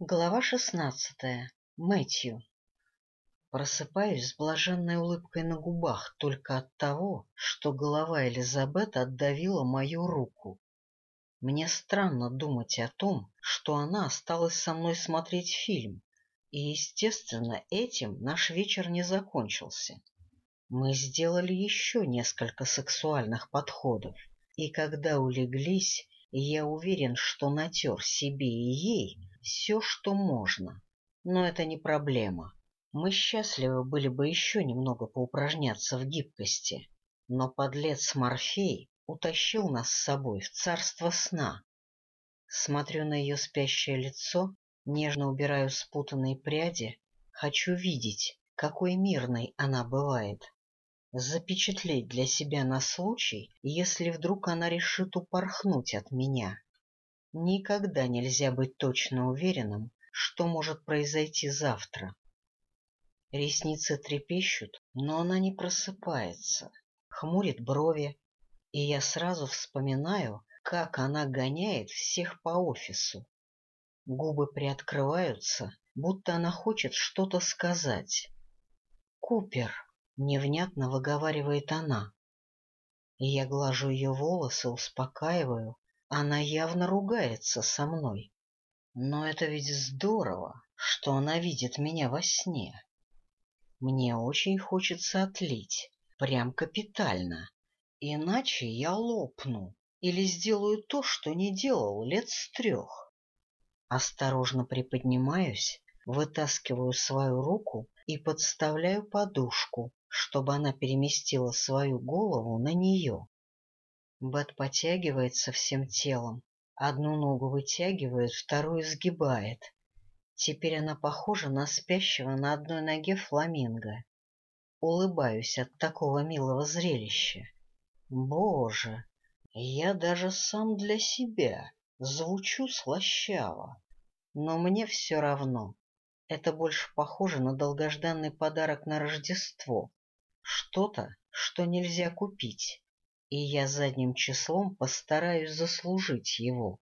Глава шестнадцатая. Мэтью. Просыпаюсь с блаженной улыбкой на губах только от того, что голова Элизабет отдавила мою руку. Мне странно думать о том, что она осталась со мной смотреть фильм, и, естественно, этим наш вечер не закончился. Мы сделали еще несколько сексуальных подходов, и когда улеглись, я уверен, что натер себе и ей все, что можно. Но это не проблема. Мы счастливы были бы еще немного поупражняться в гибкости. Но подлец Морфей утащил нас с собой в царство сна. Смотрю на ее спящее лицо, нежно убираю спутанные пряди, хочу видеть, какой мирной она бывает. Запечатлеть для себя на случай, если вдруг она решит упорхнуть от меня. Никогда нельзя быть точно уверенным, что может произойти завтра. Ресницы трепещут, но она не просыпается, хмурит брови, и я сразу вспоминаю, как она гоняет всех по офису. Губы приоткрываются, будто она хочет что-то сказать. «Купер!» — невнятно выговаривает она. Я глажу ее волосы, успокаиваю, она явно ругается со мной. Но это ведь здорово, что она видит меня во сне. Мне очень хочется отлить, прям капитально, иначе я лопну или сделаю то, что не делал лет с трех. Осторожно приподнимаюсь, вытаскиваю свою руку и подставляю подушку, чтобы она переместила свою голову на нее. Бет потягивается всем телом. Одну ногу вытягивает, вторую сгибает. Теперь она похожа на спящего на одной ноге фламинго. Улыбаюсь от такого милого зрелища. Боже, я даже сам для себя звучу слащаво. Но мне все равно. Это больше похоже на долгожданный подарок на Рождество. Что-то, что нельзя купить и я задним числом постараюсь заслужить его.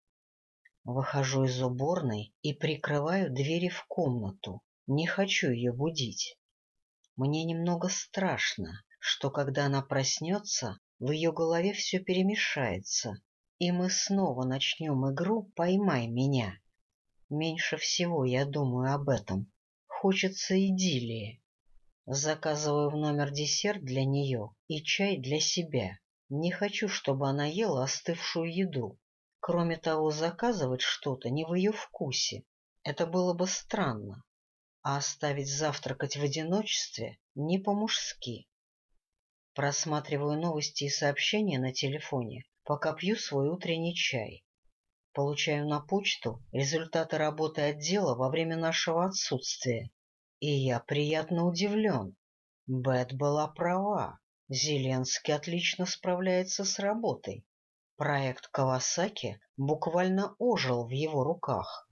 Выхожу из уборной и прикрываю двери в комнату. Не хочу ее будить. Мне немного страшно, что когда она проснется, в ее голове все перемешается, и мы снова начнем игру «Поймай меня». Меньше всего я думаю об этом. Хочется идиллии. Заказываю в номер десерт для нее и чай для себя. Не хочу, чтобы она ела остывшую еду. Кроме того, заказывать что-то не в ее вкусе. Это было бы странно. А оставить завтракать в одиночестве не по-мужски. Просматриваю новости и сообщения на телефоне, пока пью свой утренний чай. Получаю на почту результаты работы отдела во время нашего отсутствия. И я приятно удивлен. Бет была права. Зеленский отлично справляется с работой. Проект Кавасаки буквально ожил в его руках.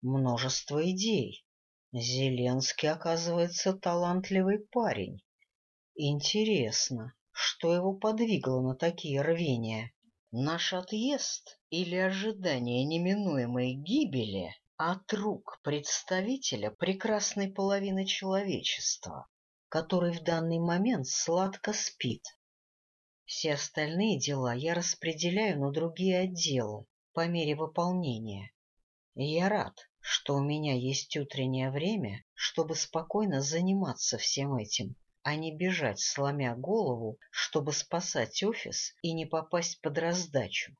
Множество идей. Зеленский, оказывается, талантливый парень. Интересно, что его подвигло на такие рвения? Наш отъезд или ожидание неминуемой гибели от рук представителя прекрасной половины человечества? Который в данный момент сладко спит. Все остальные дела я распределяю на другие отделы по мере выполнения. Я рад, что у меня есть утреннее время, чтобы спокойно заниматься всем этим, а не бежать, сломя голову, чтобы спасать офис и не попасть под раздачу.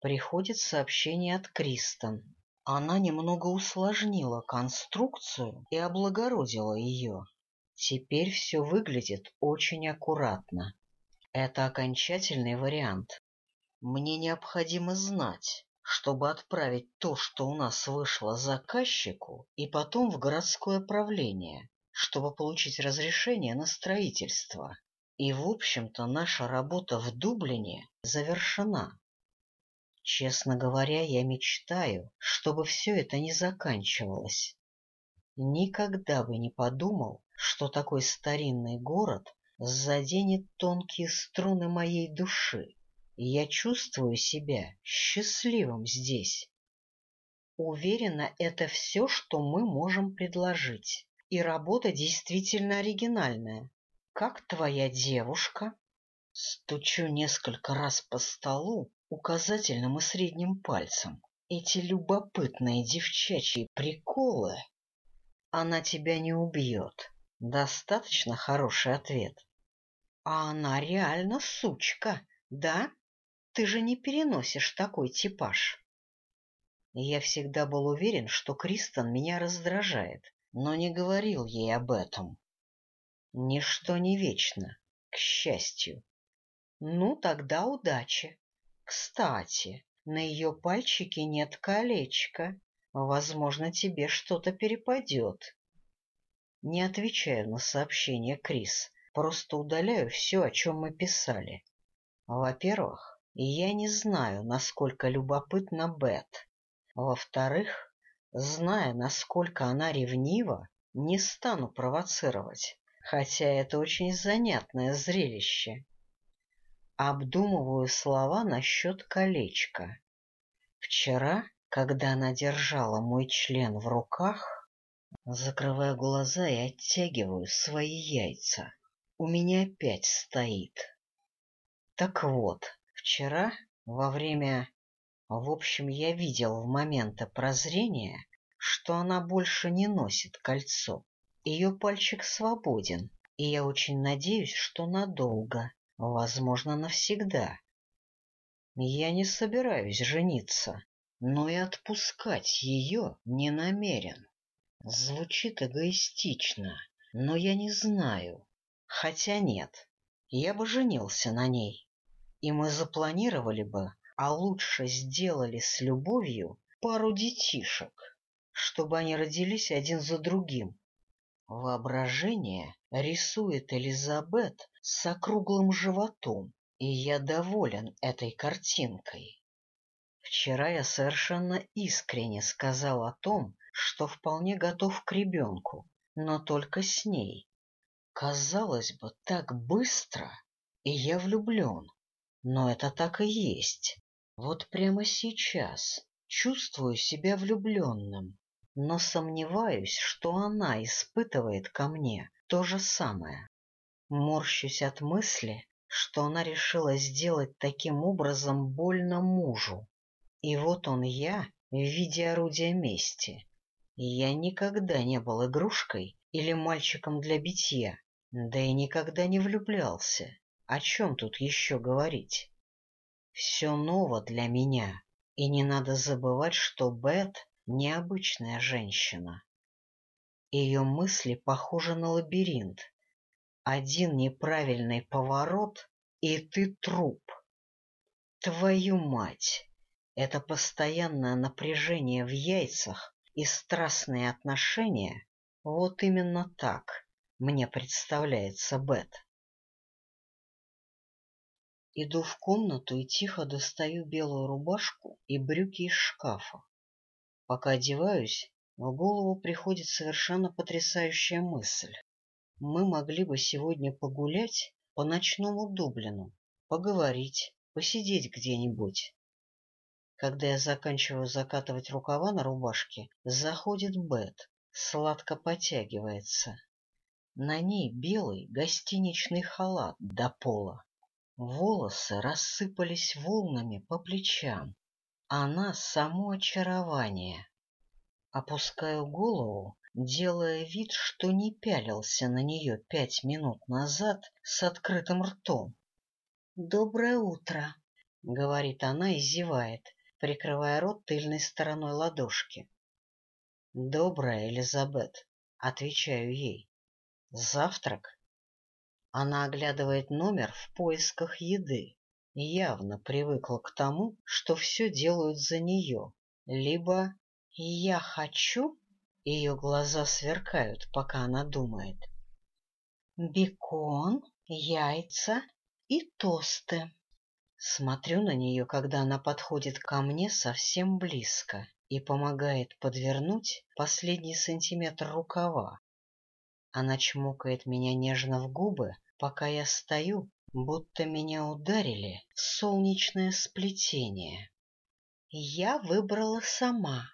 Приходит сообщение от Кристен. Она немного усложнила конструкцию и облагородила ее. Теперь все выглядит очень аккуратно. Это окончательный вариант. Мне необходимо знать, чтобы отправить то, что у нас вышло заказчику, и потом в городское правление, чтобы получить разрешение на строительство. И, в общем-то, наша работа в Дублине завершена. Честно говоря, я мечтаю, чтобы все это не заканчивалось. Никогда бы не подумал, что такой старинный город заденет тонкие струны моей души, и я чувствую себя счастливым здесь. Уверена, это все, что мы можем предложить. И работа действительно оригинальная. Как твоя девушка? Стучу несколько раз по столу указательным и средним пальцем. Эти любопытные девчачьи приколы. Она тебя не убьет. Достаточно хороший ответ. А она реально сучка, да? Ты же не переносишь такой типаж. Я всегда был уверен, что Кристен меня раздражает, но не говорил ей об этом. Ничто не вечно, к счастью. Ну, тогда удачи. Кстати, на ее пальчике нет колечка. Возможно, тебе что-то перепадет. Не отвечаю на сообщение Крис, просто удаляю все, о чем мы писали. Во-первых, я не знаю, насколько любопытна Бет. Во-вторых, зная, насколько она ревнива, не стану провоцировать, хотя это очень занятное зрелище. Обдумываю слова насчет колечка. Вчера, когда она держала мой член в руках, закрываю глаза и оттягиваю свои яйца. У меня опять стоит. Так вот, вчера, во время... В общем, я видел в момента прозрения, что она больше не носит кольцо. Ее пальчик свободен, и я очень надеюсь, что надолго возможно, навсегда. Я не собираюсь жениться, но и отпускать ее не намерен. Звучит эгоистично, но я не знаю. Хотя нет, я бы женился на ней, и мы запланировали бы, а лучше сделали с любовью пару детишек, чтобы они родились один за другим. Воображение рисует Элизабет с округлым животом, и я доволен этой картинкой. Вчера я совершенно искренне сказал о том, что вполне готов к ребенку, но только с ней. Казалось бы, так быстро, и я влюблен, но это так и есть. Вот прямо сейчас чувствую себя влюбленным, но сомневаюсь, что она испытывает ко мне то же самое. Морщусь от мысли, что она решила сделать таким образом больно мужу. И вот он я в виде орудия мести. Я никогда не был игрушкой или мальчиком для битья, да и никогда не влюблялся. О чем тут еще говорить? Все ново для меня, и не надо забывать, что Бет — необычная женщина. Ее мысли похожи на лабиринт, один неправильный поворот, и ты труп. Твою мать! Это постоянное напряжение в яйцах и страстные отношения — вот именно так мне представляется Бет. Иду в комнату и тихо достаю белую рубашку и брюки из шкафа. Пока одеваюсь, в голову приходит совершенно потрясающая мысль мы могли бы сегодня погулять по ночному Дублину, поговорить, посидеть где-нибудь. Когда я заканчиваю закатывать рукава на рубашке, заходит Бет, сладко потягивается. На ней белый гостиничный халат до пола. Волосы рассыпались волнами по плечам. Она — само очарование. Опускаю голову делая вид, что не пялился на нее пять минут назад с открытым ртом. — Доброе утро, — говорит она и зевает, прикрывая рот тыльной стороной ладошки. — Доброе, Элизабет, — отвечаю ей. — Завтрак? Она оглядывает номер в поисках еды. Явно привыкла к тому, что все делают за нее. Либо «я хочу», ее глаза сверкают, пока она думает. Бекон, яйца и тосты. Смотрю на нее, когда она подходит ко мне совсем близко и помогает подвернуть последний сантиметр рукава. Она чмокает меня нежно в губы, пока я стою, будто меня ударили в солнечное сплетение. Я выбрала сама.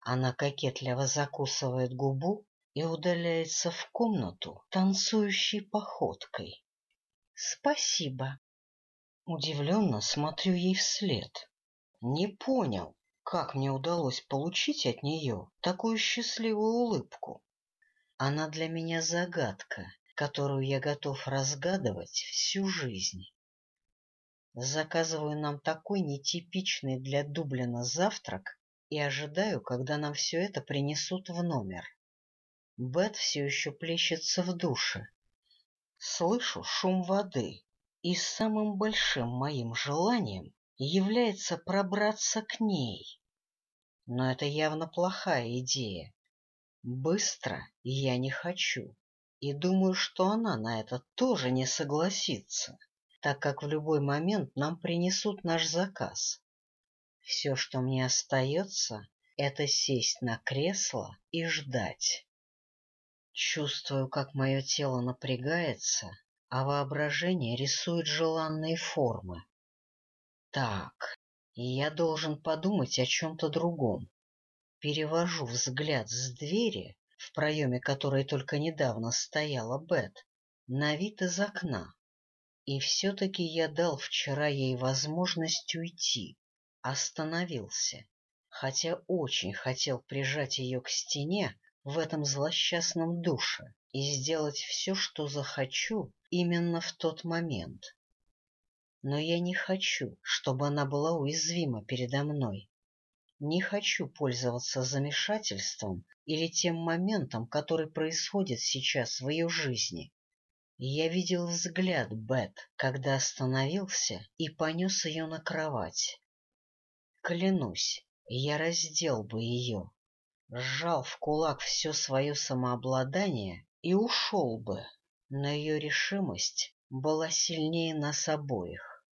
Она кокетливо закусывает губу и удаляется в комнату танцующей походкой. Спасибо. Удивленно смотрю ей вслед. Не понял, как мне удалось получить от нее такую счастливую улыбку. Она для меня загадка, которую я готов разгадывать всю жизнь. Заказываю нам такой нетипичный для Дублина завтрак и ожидаю, когда нам все это принесут в номер. Бет все еще плещется в душе. Слышу шум воды, и самым большим моим желанием является пробраться к ней. Но это явно плохая идея. Быстро я не хочу, и думаю, что она на это тоже не согласится, так как в любой момент нам принесут наш заказ. Все, что мне остается, это сесть на кресло и ждать. Чувствую, как мое тело напрягается, а воображение рисует желанные формы. Так, я должен подумать о чем-то другом. Перевожу взгляд с двери, в проеме которой только недавно стояла Бет, на вид из окна. И все-таки я дал вчера ей возможность уйти, остановился, хотя очень хотел прижать ее к стене, в этом злосчастном душе и сделать все, что захочу именно в тот момент. Но я не хочу, чтобы она была уязвима передо мной. Не хочу пользоваться замешательством или тем моментом, который происходит сейчас в ее жизни. Я видел взгляд Бет, когда остановился и понес ее на кровать. Клянусь, я раздел бы ее, сжал в кулак все свое самообладание и ушел бы, но ее решимость была сильнее нас обоих.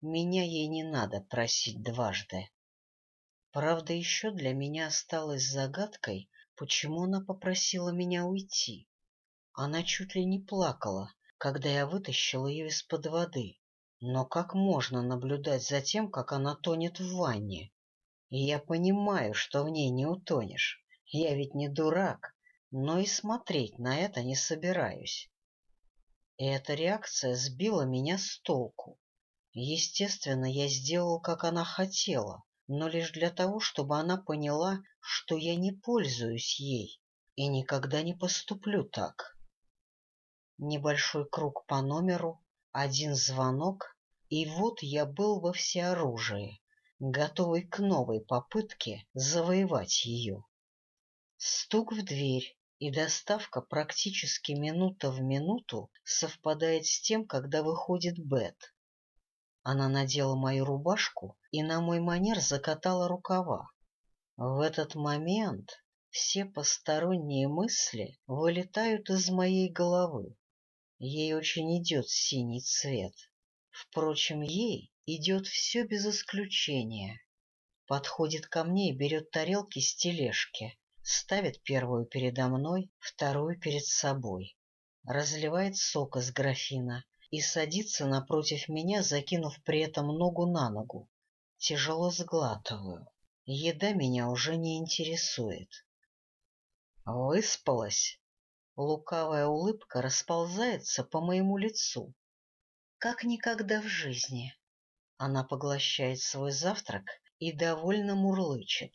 Меня ей не надо просить дважды. Правда, еще для меня осталось загадкой, почему она попросила меня уйти. Она чуть ли не плакала, когда я вытащил ее из-под воды. Но как можно наблюдать за тем, как она тонет в ванне? И я понимаю, что в ней не утонешь. Я ведь не дурак, но и смотреть на это не собираюсь. И эта реакция сбила меня с толку. Естественно, я сделал, как она хотела, но лишь для того, чтобы она поняла, что я не пользуюсь ей и никогда не поступлю так. Небольшой круг по номеру, один звонок, и вот я был во всеоружии готовый к новой попытке завоевать ее. Стук в дверь и доставка практически минута в минуту совпадает с тем, когда выходит Бет. Она надела мою рубашку и на мой манер закатала рукава. В этот момент все посторонние мысли вылетают из моей головы. Ей очень идет синий цвет. Впрочем, ей идет все без исключения. Подходит ко мне и берет тарелки с тележки, ставит первую передо мной, вторую перед собой, разливает сок из графина и садится напротив меня, закинув при этом ногу на ногу. Тяжело сглатываю. Еда меня уже не интересует. Выспалась. Лукавая улыбка расползается по моему лицу. Как никогда в жизни. Она поглощает свой завтрак и довольно мурлычет.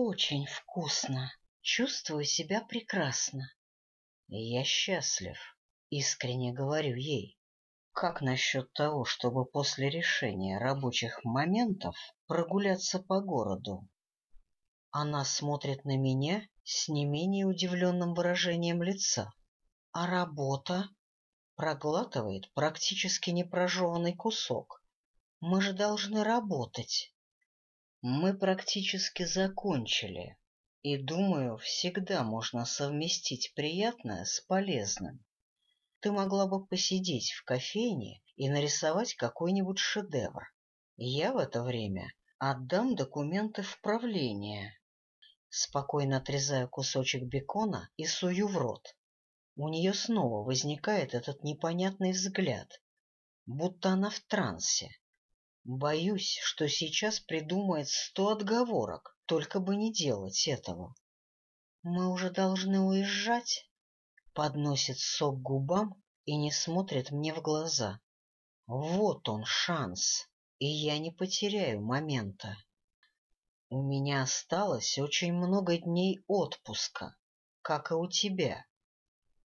Очень вкусно. Чувствую себя прекрасно. Я счастлив, искренне говорю ей. Как насчет того, чтобы после решения рабочих моментов прогуляться по городу? Она смотрит на меня с не менее удивленным выражением лица. А работа? Проглатывает практически непрожеванный кусок. Мы же должны работать. Мы практически закончили, и, думаю, всегда можно совместить приятное с полезным. Ты могла бы посидеть в кофейне и нарисовать какой-нибудь шедевр. Я в это время отдам документы в правление. Спокойно отрезаю кусочек бекона и сую в рот. У нее снова возникает этот непонятный взгляд, будто она в трансе. Боюсь, что сейчас придумает сто отговорок, только бы не делать этого. Мы уже должны уезжать? Подносит сок губам и не смотрит мне в глаза. Вот он шанс, и я не потеряю момента. У меня осталось очень много дней отпуска, как и у тебя.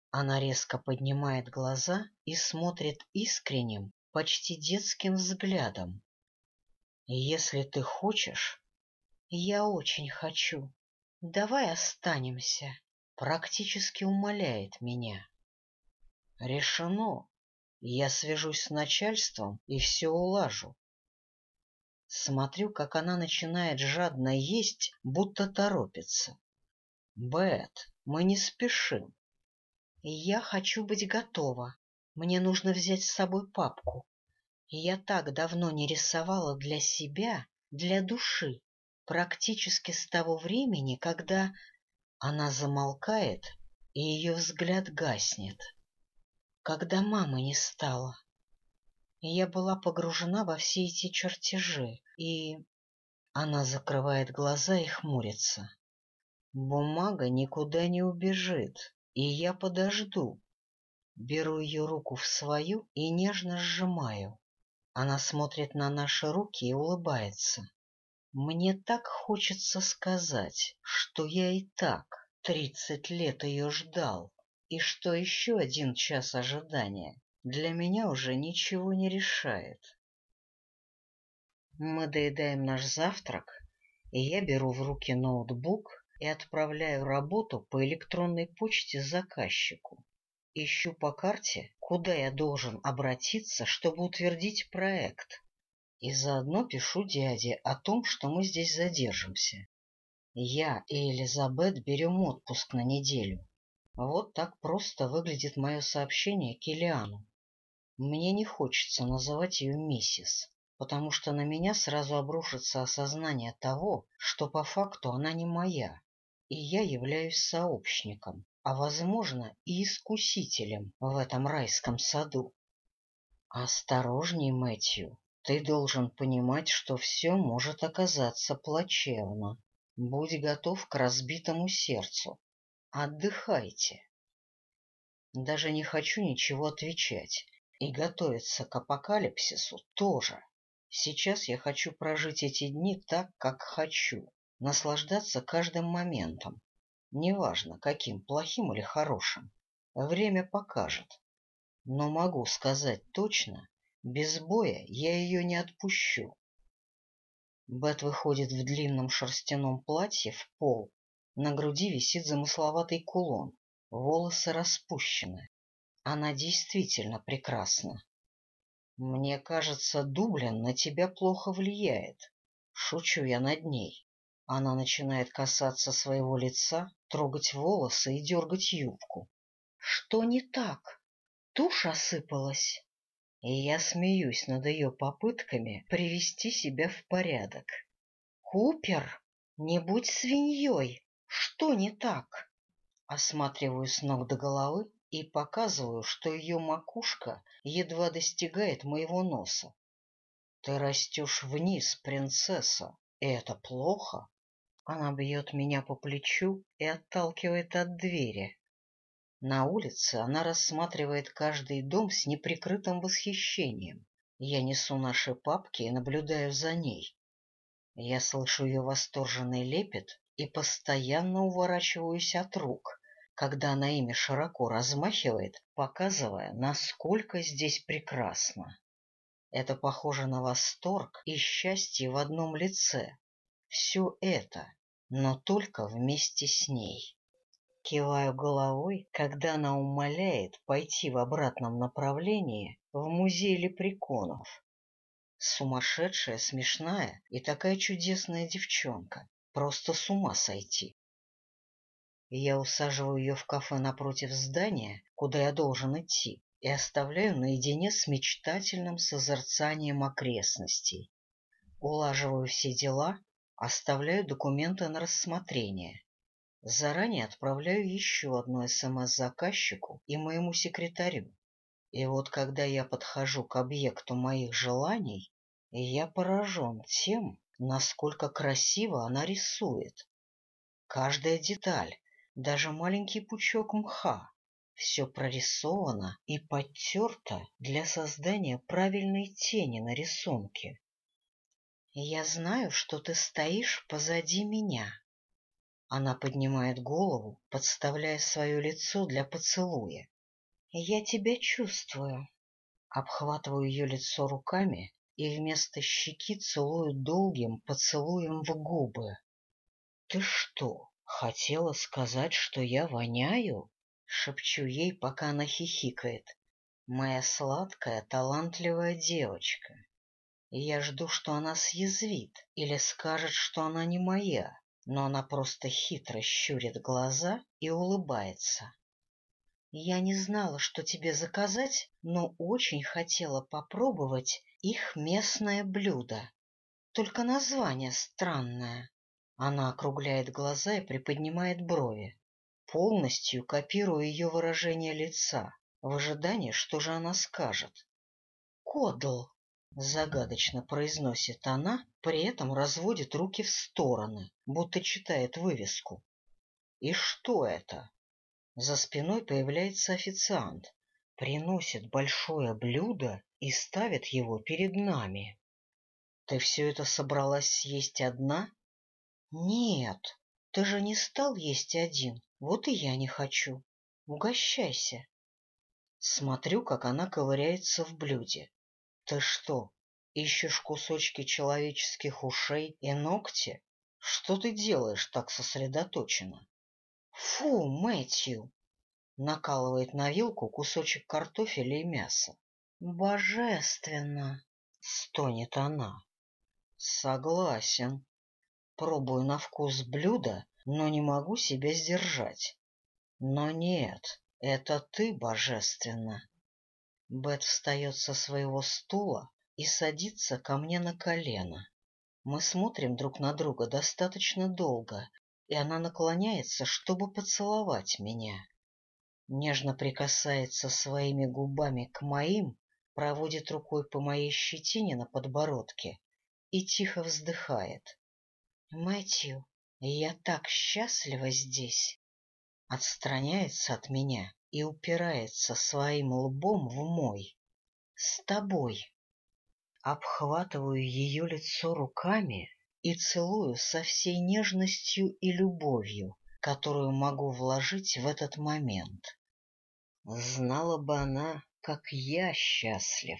Она резко поднимает глаза и смотрит искренним, почти детским взглядом. Если ты хочешь... Я очень хочу. Давай останемся. Практически умоляет меня. Решено. Я свяжусь с начальством и все улажу. Смотрю, как она начинает жадно есть, будто торопится. Бет, мы не спешим. Я хочу быть готова. Мне нужно взять с собой папку. Я так давно не рисовала для себя, для души, практически с того времени, когда она замолкает, и ее взгляд гаснет когда мамы не стало. Я была погружена во все эти чертежи, и... Она закрывает глаза и хмурится. Бумага никуда не убежит, и я подожду. Беру ее руку в свою и нежно сжимаю. Она смотрит на наши руки и улыбается. Мне так хочется сказать, что я и так тридцать лет ее ждал, и что еще один час ожидания для меня уже ничего не решает. Мы доедаем наш завтрак, и я беру в руки ноутбук и отправляю работу по электронной почте заказчику. Ищу по карте, куда я должен обратиться, чтобы утвердить проект, и заодно пишу дяде о том, что мы здесь задержимся. Я и Элизабет берем отпуск на неделю, вот так просто выглядит мое сообщение Килиану. Мне не хочется называть ее миссис, потому что на меня сразу обрушится осознание того, что по факту она не моя, и я являюсь сообщником, а, возможно, и искусителем в этом райском саду. Осторожней, Мэтью, ты должен понимать, что все может оказаться плачевно. Будь готов к разбитому сердцу, Отдыхайте. Даже не хочу ничего отвечать. И готовиться к апокалипсису тоже. Сейчас я хочу прожить эти дни так, как хочу, наслаждаться каждым моментом. Неважно, каким, плохим или хорошим. Время покажет. Но могу сказать точно, без боя я ее не отпущу. Бет выходит в длинном шерстяном платье в пол на груди висит замысловатый кулон, волосы распущены. Она действительно прекрасна. Мне кажется, Дублин на тебя плохо влияет. Шучу я над ней. Она начинает касаться своего лица, трогать волосы и дергать юбку. Что не так? Тушь осыпалась. И я смеюсь над ее попытками привести себя в порядок. Купер, не будь свиньей, что не так? Осматриваю с ног до головы и показываю, что ее макушка едва достигает моего носа. Ты растешь вниз, принцесса, и это плохо. Она бьет меня по плечу и отталкивает от двери. На улице она рассматривает каждый дом с неприкрытым восхищением. Я несу наши папки и наблюдаю за ней. Я слышу ее восторженный лепет и постоянно уворачиваюсь от рук, когда она ими широко размахивает, показывая, насколько здесь прекрасно. Это похоже на восторг и счастье в одном лице. Все это, но только вместе с ней. Киваю головой, когда она умоляет пойти в обратном направлении в музей лепреконов. Сумасшедшая, смешная и такая чудесная девчонка. Просто с ума сойти. Я усаживаю ее в кафе напротив здания, куда я должен идти, и оставляю наедине с мечтательным созерцанием окрестностей. Улаживаю все дела, оставляю документы на рассмотрение. Заранее отправляю еще одно СМС заказчику и моему секретарю. И вот когда я подхожу к объекту моих желаний, я поражен тем, насколько красиво она рисует. Каждая деталь, даже маленький пучок мха, все прорисовано и подтерто для создания правильной тени на рисунке. Я знаю, что ты стоишь позади меня. Она поднимает голову, подставляя свое лицо для поцелуя. Я тебя чувствую. Обхватываю ее лицо руками и вместо щеки целую долгим поцелуем в губы. Ты что, хотела сказать, что я воняю? Шепчу ей, пока она хихикает. Моя сладкая, талантливая девочка. И я жду, что она съязвит или скажет, что она не моя, но она просто хитро щурит глаза и улыбается. Я не знала, что тебе заказать, но очень хотела попробовать их местное блюдо. Только название странное. Она округляет глаза и приподнимает брови. Полностью копирую ее выражение лица, в ожидании, что же она скажет. «Кодл!» — загадочно произносит она, при этом разводит руки в стороны, будто читает вывеску. «И что это?» За спиной появляется официант, приносит большое блюдо и ставит его перед нами. Ты все это собралась съесть одна? Нет, ты же не стал есть один, вот и я не хочу. Угощайся. Смотрю, как она ковыряется в блюде. Ты что, ищешь кусочки человеческих ушей и ногти? Что ты делаешь так сосредоточенно? Фу, Мэтью! Накалывает на вилку кусочек картофеля и мяса. Божественно! Стонет она. Согласен. Пробую на вкус блюда, но не могу себя сдержать. Но нет, это ты божественно. Бет встает со своего стула и садится ко мне на колено. Мы смотрим друг на друга достаточно долго, и она наклоняется, чтобы поцеловать меня. Нежно прикасается своими губами к моим, проводит рукой по моей щетине на подбородке и тихо вздыхает. Мэтью, я так счастлива здесь. Отстраняется от меня и упирается своим лбом в мой. С тобой. Обхватываю ее лицо руками и целую со всей нежностью и любовью, которую могу вложить в этот момент. Знала бы она, как я счастлив.